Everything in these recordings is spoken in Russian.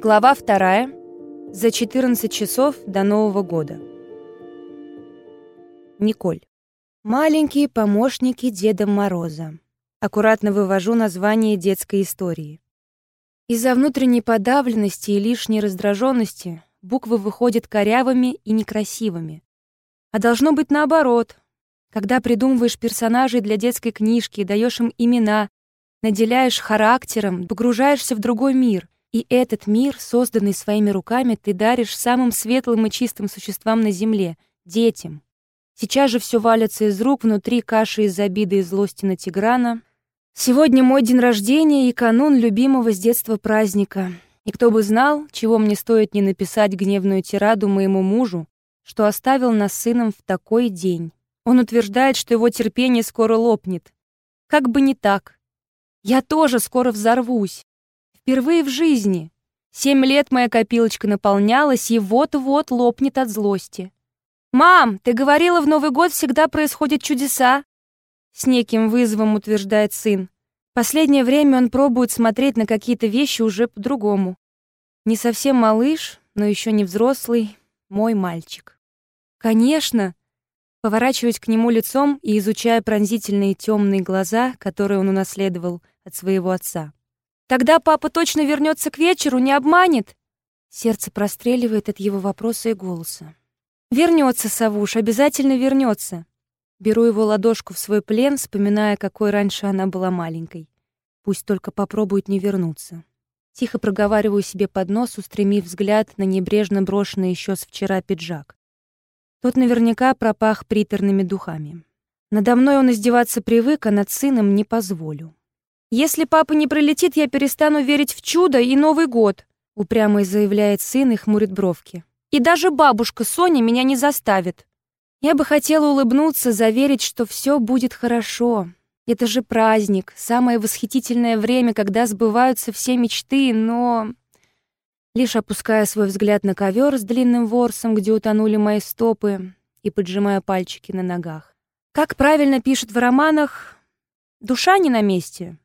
Глава вторая. За 14 часов до Нового года. Николь. Маленькие помощники Деда Мороза. Аккуратно вывожу название детской истории. Из-за внутренней подавленности и лишней раздраженности буквы выходят корявыми и некрасивыми. А должно быть наоборот. Когда придумываешь персонажей для детской книжки, даешь им имена, наделяешь характером, погружаешься в другой мир — и этот мир, созданный своими руками, ты даришь самым светлым и чистым существам на земле — детям. Сейчас же все валится из рук, внутри каши из обиды и злости на Тиграна. Сегодня мой день рождения и канун любимого с детства праздника. И кто бы знал, чего мне стоит не написать гневную тираду моему мужу, что оставил нас сыном в такой день. Он утверждает, что его терпение скоро лопнет. Как бы не так. Я тоже скоро взорвусь. Впервые в жизни. Семь лет моя копилочка наполнялась и вот-вот лопнет от злости. «Мам, ты говорила, в Новый год всегда происходят чудеса!» С неким вызовом утверждает сын. Последнее время он пробует смотреть на какие-то вещи уже по-другому. Не совсем малыш, но еще не взрослый, мой мальчик. «Конечно!» Поворачиваюсь к нему лицом и изучая пронзительные темные глаза, которые он унаследовал от своего отца. Тогда папа точно вернется к вечеру, не обманет. Сердце простреливает от его вопроса и голоса. Вернется, Савуш, обязательно вернется. Беру его ладошку в свой плен, вспоминая, какой раньше она была маленькой. Пусть только попробует не вернуться. Тихо проговариваю себе под нос, устремив взгляд на небрежно брошенный еще с вчера пиджак. Тот наверняка пропах приторными духами. Надо мной он издеваться привык, а над сыном не позволю. «Если папа не прилетит, я перестану верить в чудо и Новый год», упрямо заявляет сын и хмурит бровки. «И даже бабушка Соня меня не заставит». Я бы хотела улыбнуться, заверить, что все будет хорошо. Это же праздник, самое восхитительное время, когда сбываются все мечты, но... Лишь опуская свой взгляд на ковер с длинным ворсом, где утонули мои стопы, и поджимая пальчики на ногах. Как правильно пишут в романах, душа не на месте,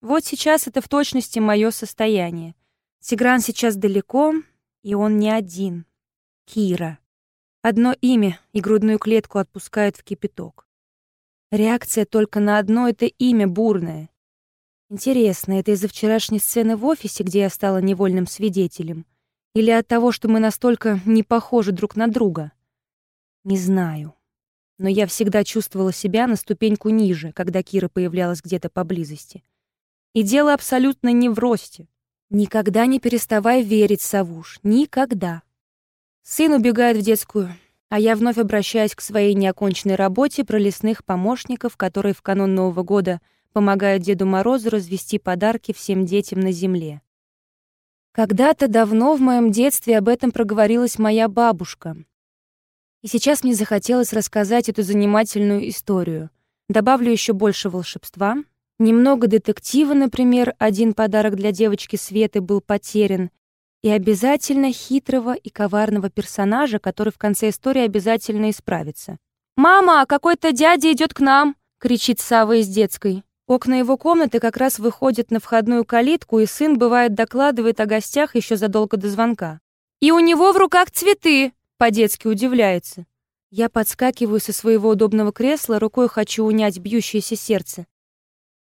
вот сейчас это в точности мое состояние. Тигран сейчас далеко, и он не один. Кира. Одно имя, и грудную клетку отпускают в кипяток. Реакция только на одно это имя бурное. Интересно, это из-за вчерашней сцены в офисе, где я стала невольным свидетелем? Или от того, что мы настолько не похожи друг на друга? Не знаю. Но я всегда чувствовала себя на ступеньку ниже, когда Кира появлялась где-то поблизости. И дело абсолютно не в росте. Никогда не переставай верить, Савуш, никогда. Сын убегает в детскую, а я вновь обращаюсь к своей неоконченной работе про лесных помощников, которые в канун Нового года помогают Деду Морозу развести подарки всем детям на земле. Когда-то давно в моем детстве об этом проговорилась моя бабушка. И сейчас мне захотелось рассказать эту занимательную историю. Добавлю еще больше волшебства, Немного детектива, например, один подарок для девочки Светы был потерян, и обязательно хитрого и коварного персонажа, который в конце истории обязательно исправится. «Мама, какой-то дядя идет к нам!» — кричит Сава из детской. Окна его комнаты как раз выходят на входную калитку, и сын, бывает, докладывает о гостях еще задолго до звонка. «И у него в руках цветы!» — по-детски удивляется. Я подскакиваю со своего удобного кресла, рукой хочу унять бьющееся сердце.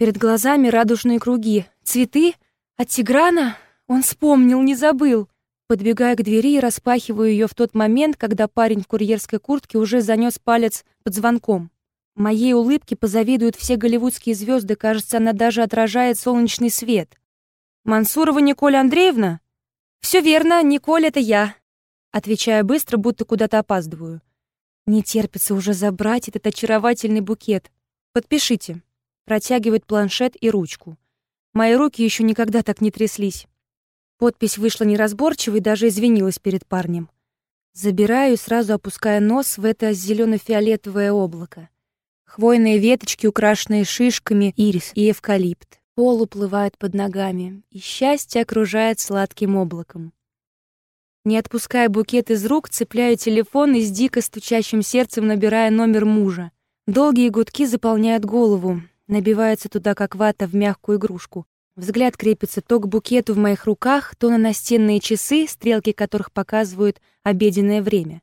Перед глазами радужные круги. Цветы? От Тиграна? Он вспомнил, не забыл. Подбегая к двери и распахиваю ее в тот момент, когда парень в курьерской куртке уже занес палец под звонком. Моей улыбке позавидуют все голливудские звезды, кажется, она даже отражает солнечный свет. «Мансурова Николь Андреевна?» «Все верно, Николь — это я», отвечая быстро, будто куда-то опаздываю. Не терпится уже забрать этот очаровательный букет. Подпишите протягивает планшет и ручку. Мои руки еще никогда так не тряслись. Подпись вышла неразборчивой, даже извинилась перед парнем. Забираю, сразу опуская нос в это зелено-фиолетовое облако. Хвойные веточки, украшенные шишками, ирис и эвкалипт. Пол уплывает под ногами, и счастье окружает сладким облаком. Не отпуская букет из рук, цепляю телефон и с дико стучащим сердцем набирая номер мужа. Долгие гудки заполняют голову, набивается туда, как вата в мягкую игрушку. Взгляд крепится то к букету в моих руках, то на настенные часы, стрелки которых показывают обеденное время.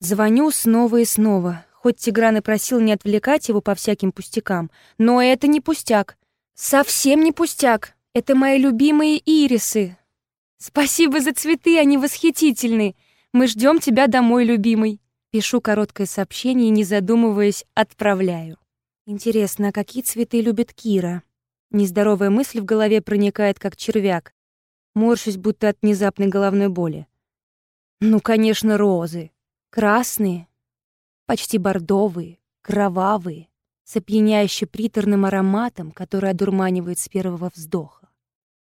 Звоню снова и снова, хоть Тигран и просил не отвлекать его по всяким пустякам, но это не пустяк. Совсем не пустяк. Это мои любимые ирисы. Спасибо за цветы, они восхитительны. Мы ждем тебя домой, любимый. Пишу короткое сообщение и, не задумываясь, отправляю. Интересно, а какие цветы любит Кира? Нездоровая мысль в голове проникает, как червяк. Морщусь, будто от внезапной головной боли. Ну, конечно, розы. Красные, почти бордовые, кровавые, с опьяняюще приторным ароматом, который одурманивает с первого вздоха.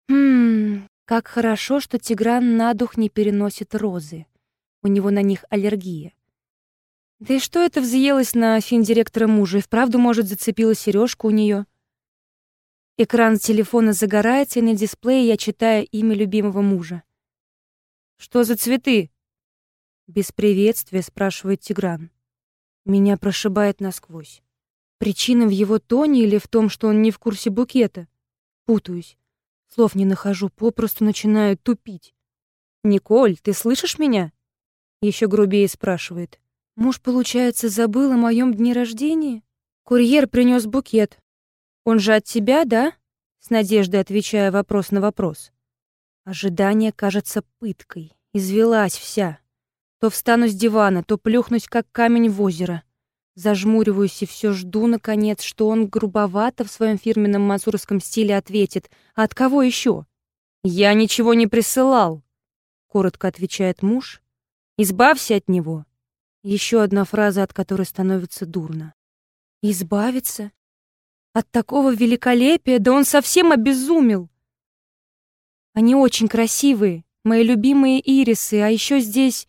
Хм, как хорошо, что Тигран на дух не переносит розы. У него на них аллергия. Да и что это взъелось на финдиректора мужа и вправду, может, зацепила сережку у нее? Экран телефона загорается, и на дисплее я читаю имя любимого мужа. «Что за цветы?» Без приветствия спрашивает Тигран. Меня прошибает насквозь. Причина в его тоне или в том, что он не в курсе букета? Путаюсь. Слов не нахожу, попросту начинаю тупить. «Николь, ты слышишь меня?» Еще грубее спрашивает. Муж, получается, забыл о моем дне рождения? Курьер принес букет. «Он же от тебя, да?» С надеждой отвечая вопрос на вопрос. Ожидание кажется пыткой. Извелась вся. То встану с дивана, то плюхнусь, как камень в озеро. Зажмуриваюсь и все жду, наконец, что он грубовато в своем фирменном мазурском стиле ответит. А от кого еще? «Я ничего не присылал», — коротко отвечает муж. «Избавься от него». Еще одна фраза, от которой становится дурно. «Избавиться? От такого великолепия, да он совсем обезумел. Они очень красивые, мои любимые ирисы, а еще здесь...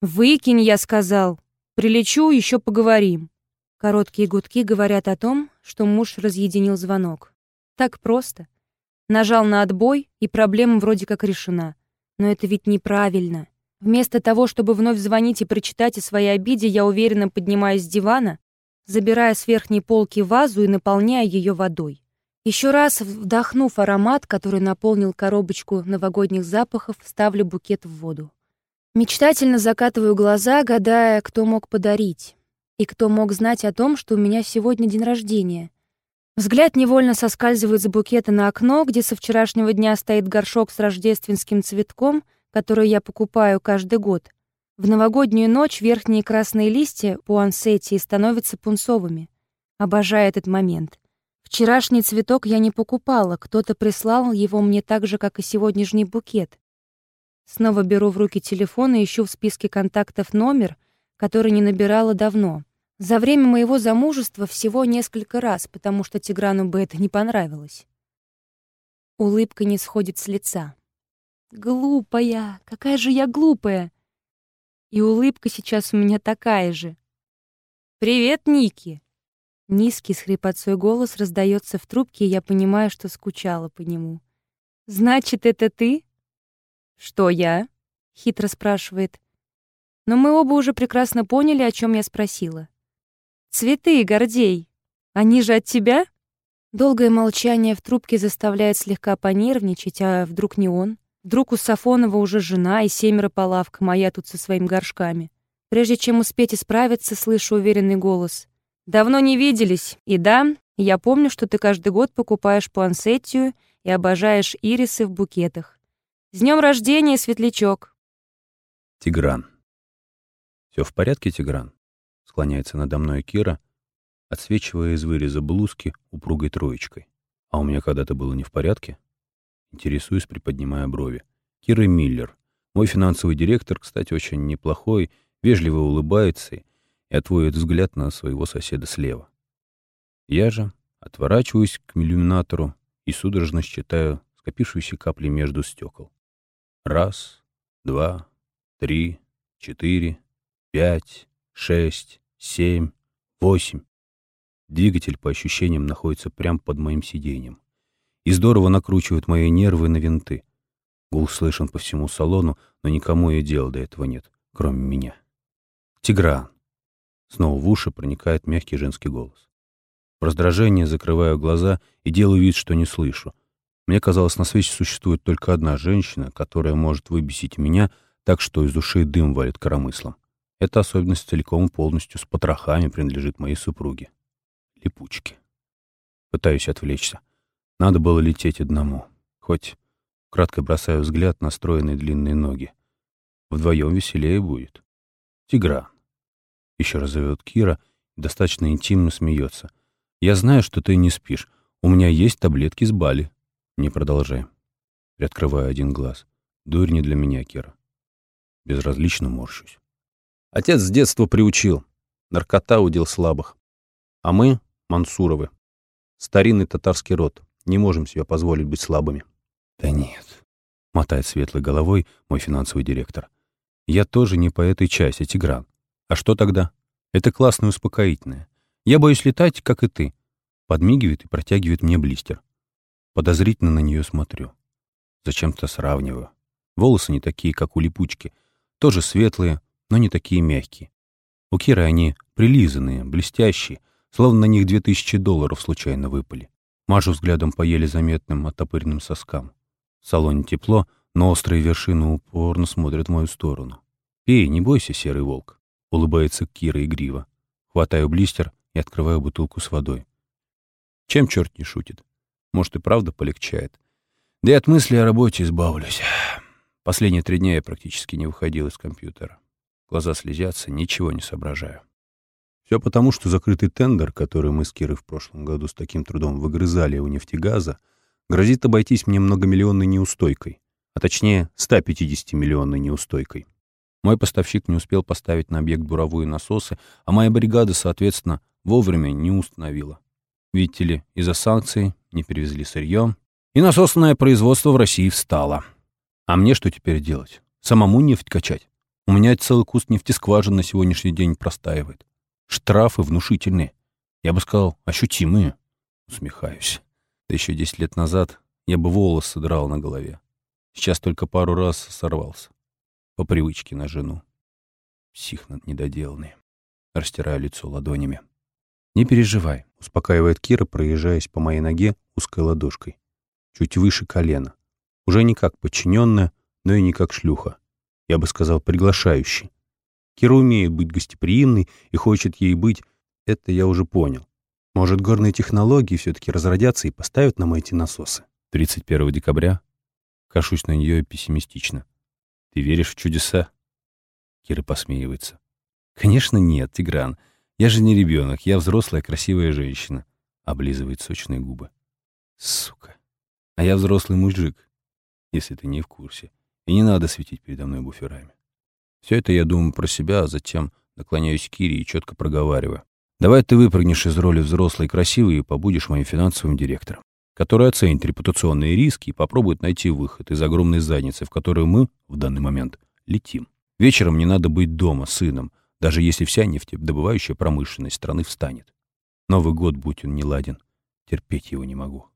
Выкинь, я сказал. Прилечу, еще поговорим. Короткие гудки говорят о том, что муж разъединил звонок. Так просто. Нажал на отбой, и проблема вроде как решена. Но это ведь неправильно. Вместо того, чтобы вновь звонить и прочитать о своей обиде, я уверенно поднимаюсь с дивана, забирая с верхней полки вазу и наполняя ее водой. Еще раз вдохнув аромат, который наполнил коробочку новогодних запахов, ставлю букет в воду. Мечтательно закатываю глаза, гадая, кто мог подарить и кто мог знать о том, что у меня сегодня день рождения. Взгляд невольно соскальзывает с букета на окно, где со вчерашнего дня стоит горшок с рождественским цветком, который я покупаю каждый год. В новогоднюю ночь верхние красные листья пуансетии становятся пунцовыми. Обожаю этот момент. Вчерашний цветок я не покупала, кто-то прислал его мне так же, как и сегодняшний букет. Снова беру в руки телефон и ищу в списке контактов номер, который не набирала давно. За время моего замужества всего несколько раз, потому что Тиграну бы это не понравилось. Улыбка не сходит с лица. Глупая, какая же я глупая. И улыбка сейчас у меня такая же. «Привет, Ники!» Низкий с хрипотцой голос раздается в трубке, и я понимаю, что скучала по нему. «Значит, это ты?» «Что я?» — хитро спрашивает. Но мы оба уже прекрасно поняли, о чем я спросила. «Цветы, Гордей, они же от тебя?» Долгое молчание в трубке заставляет слегка понервничать, а вдруг не он? Вдруг у Сафонова уже жена и семеро по лавкам, а тут со своими горшками. Прежде чем успеть исправиться, слышу уверенный голос. «Давно не виделись. И да, я помню, что ты каждый год покупаешь пуансеттию и обожаешь ирисы в букетах. С днем рождения, светлячок!» Тигран. Все в порядке, Тигран?» Склоняется надо мной Кира, отсвечивая из выреза блузки упругой троечкой. «А у меня когда-то было не в порядке?» Интересуюсь, приподнимая брови. Кира Миллер. Мой финансовый директор, кстати, очень неплохой, вежливо улыбается и отводит взгляд на своего соседа слева. Я же отворачиваюсь к иллюминатору и судорожно считаю скопившиеся капли между стекол. Раз, два, три, четыре, пять, шесть, семь, восемь. Двигатель, по ощущениям, находится прямо под моим сиденьем и здорово накручивают мои нервы на винты. Гул слышен по всему салону, но никому и дела до этого нет, кроме меня. «Тигран!» Снова в уши проникает мягкий женский голос. В раздражение закрываю глаза и делаю вид, что не слышу. Мне казалось, на свете существует только одна женщина, которая может выбесить меня так, что из ушей дым валит коромыслом. Эта особенность целиком и полностью с потрохами принадлежит моей супруге. Липучки. Пытаюсь отвлечься. Надо было лететь одному. Хоть кратко бросаю взгляд на стройные длинные ноги. Вдвоем веселее будет. Тигран. Еще раз зовет Кира достаточно интимно смеется. «Я знаю, что ты не спишь. У меня есть таблетки с Бали». «Не продолжай». Приоткрываю один глаз. «Дурь не для меня, Кира». Безразлично морщусь. Отец с детства приучил. Наркота удел слабых. А мы, Мансуровы, старинный татарский род, не можем себе позволить быть слабыми. Да нет, мотает светлой головой мой финансовый директор. Я тоже не по этой части, Тигран. А что тогда? Это классное успокоительное. Я боюсь летать, как и ты. Подмигивает и протягивает мне блистер. Подозрительно на нее смотрю. Зачем-то сравниваю. Волосы не такие, как у липучки. Тоже светлые, но не такие мягкие. У Киры они прилизанные, блестящие, словно на них две тысячи долларов случайно выпали. Мажу взглядом по еле заметным оттопыренным соскам. В салоне тепло, но острые вершины упорно смотрят в мою сторону. «Пей, не бойся, серый волк». Улыбается Кира игриво. Хватаю блистер и открываю бутылку с водой. Чем черт не шутит? Может, и правда полегчает. Да и от мысли о работе избавлюсь. Последние три дня я практически не выходил из компьютера. Глаза слезятся, ничего не соображаю. Все потому, что закрытый тендер, который мы с Кирой в прошлом году с таким трудом выгрызали у нефтегаза, грозит обойтись мне многомиллионной неустойкой, а точнее 150-миллионной неустойкой. Мой поставщик не успел поставить на объект буровые насосы, а моя бригада, соответственно, вовремя не установила. Видите ли, из-за санкций не перевезли сырье, и насосное производство в России встало. А мне что теперь делать? Самому нефть качать? У меня целый куст нефтескважин на сегодняшний день простаивает. Штрафы внушительные. Я бы сказал, ощутимые. Усмехаюсь. Да еще десять лет назад я бы волосы драл на голове. Сейчас только пару раз сорвался. По привычке на жену. Псих недоделанный. Растираю лицо ладонями. «Не переживай», — успокаивает Кира, проезжаясь по моей ноге узкой ладошкой. Чуть выше колена. Уже не как подчиненная, но и не как шлюха. Я бы сказал, приглашающий. Кира умеет быть гостеприимной и хочет ей быть. Это я уже понял. Может, горные технологии все-таки разродятся и поставят нам эти насосы? 31 декабря. Кашусь на нее пессимистично. Ты веришь в чудеса?» Кира посмеивается. «Конечно нет, Тигран. Я же не ребенок, я взрослая красивая женщина», — облизывает сочные губы. «Сука. А я взрослый мужик, если ты не в курсе. И не надо светить передо мной буферами». Все это я думаю про себя, а затем наклоняюсь к Кире и четко проговариваю. «Давай ты выпрыгнешь из роли взрослой красивой и побудешь моим финансовым директором который оценит репутационные риски и попробует найти выход из огромной задницы, в которую мы, в данный момент, летим. Вечером не надо быть дома сыном, даже если вся нефтедобывающая промышленность страны встанет. Новый год, будь он неладен, терпеть его не могу.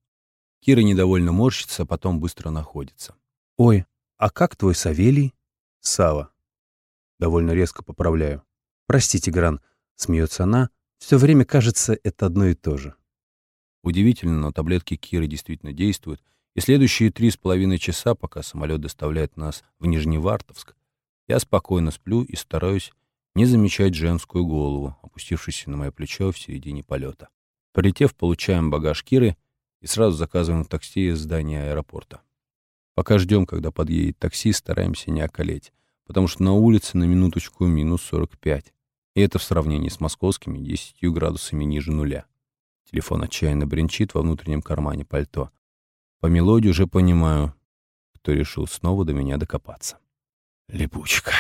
Кира недовольно морщится, а потом быстро находится. «Ой, а как твой Савелий?» «Сава». Довольно резко поправляю. «Простите, Гран», — смеется она, — «все время кажется, это одно и то же». Удивительно, но таблетки Киры действительно действуют, и следующие три с половиной часа, пока самолет доставляет нас в Нижневартовск, я спокойно сплю и стараюсь не замечать женскую голову, опустившуюся на мое плечо в середине полета. Полетев, получаем багаж Киры и сразу заказываем такси из здания аэропорта. Пока ждем, когда подъедет такси, стараемся не околеть, потому что на улице на минуточку минус 45, и это в сравнении с московскими 10 градусами ниже нуля. Телефон отчаянно бренчит во внутреннем кармане пальто. По мелодии уже понимаю, кто решил снова до меня докопаться. Липучка.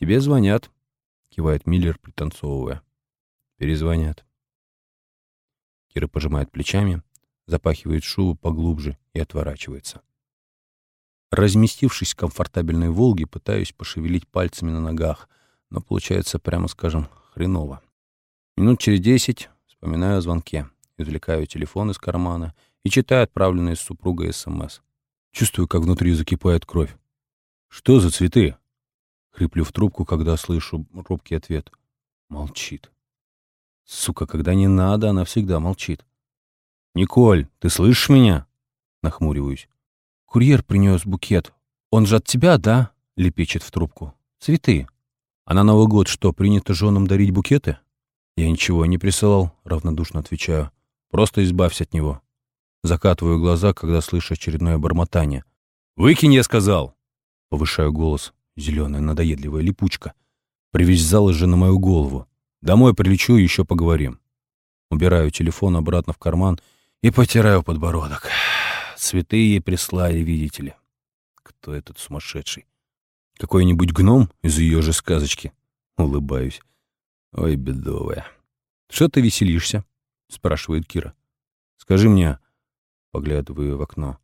«Тебе звонят», — кивает Миллер, пританцовывая. «Перезвонят». Кира пожимает плечами, запахивает шубу поглубже и отворачивается. Разместившись в комфортабельной «Волге», пытаюсь пошевелить пальцами на ногах, но получается, прямо скажем, хреново. Минут через десять Вспоминаю о звонке, извлекаю телефон из кармана и читаю отправленный с супругой СМС. Чувствую, как внутри закипает кровь. «Что за цветы?» Хриплю в трубку, когда слышу робкий ответ. Молчит. Сука, когда не надо, она всегда молчит. «Николь, ты слышишь меня?» Нахмуриваюсь. «Курьер принес букет. Он же от тебя, да?» — лепечет в трубку. «Цветы. А на Новый год что, принято женам дарить букеты?» «Я ничего не присылал», — равнодушно отвечаю. «Просто избавься от него». Закатываю глаза, когда слышу очередное бормотание. «Выкинь, я сказал!» Повышаю голос. Зеленая надоедливая липучка. Привязалась же на мою голову. Домой прилечу и еще поговорим. Убираю телефон обратно в карман и потираю подбородок. Цветы ей прислали, видите ли. Кто этот сумасшедший? Какой-нибудь гном из ее же сказочки? Улыбаюсь. Ой, бедовая. Что ты веселишься? Спрашивает Кира. Скажи мне, поглядываю в окно.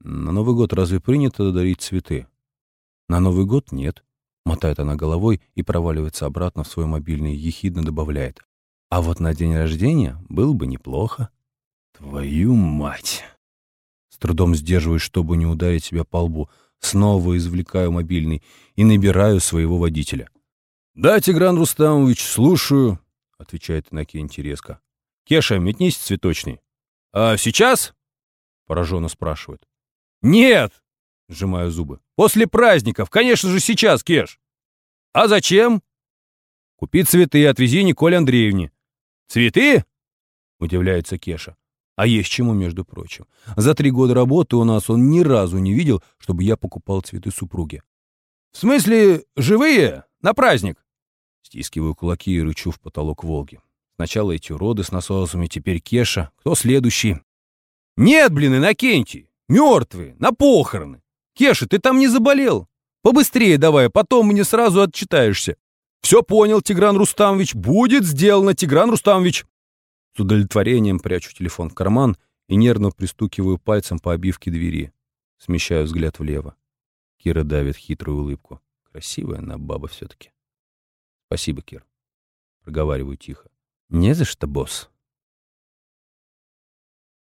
На Новый год разве принято дарить цветы? На Новый год нет. Мотает она головой и проваливается обратно в свой мобильный, ехидно добавляет. А вот на день рождения было бы неплохо. Твою мать! Трудом сдерживаюсь, чтобы не ударить себя по лбу. Снова извлекаю мобильный и набираю своего водителя. «Да, Тигран Рустамович, слушаю», — отвечает Иннокентий резко. «Кеша, метнись цветочный». «А сейчас?» — пораженно спрашивает. «Нет!» — сжимаю зубы. «После праздников! Конечно же, сейчас, Кеш!» «А зачем?» «Купи цветы и отвези Николе Андреевне». «Цветы?» — удивляется Кеша. А есть чему, между прочим. За три года работы у нас он ни разу не видел, чтобы я покупал цветы супруге. «В смысле, живые? На праздник?» Стискиваю кулаки и рычу в потолок Волги. Сначала эти уроды с насосами, теперь Кеша. Кто следующий? «Нет, блин, Иннокентий! Мертвые! На похороны! Кеша, ты там не заболел? Побыстрее давай, потом мне сразу отчитаешься!» «Все понял, Тигран Рустамович! Будет сделано, Тигран Рустамович!» С удовлетворением прячу телефон в карман и нервно пристукиваю пальцем по обивке двери. Смещаю взгляд влево. Кира давит хитрую улыбку. Красивая она баба все-таки. Спасибо, Кир. Проговариваю тихо. Не за что, босс.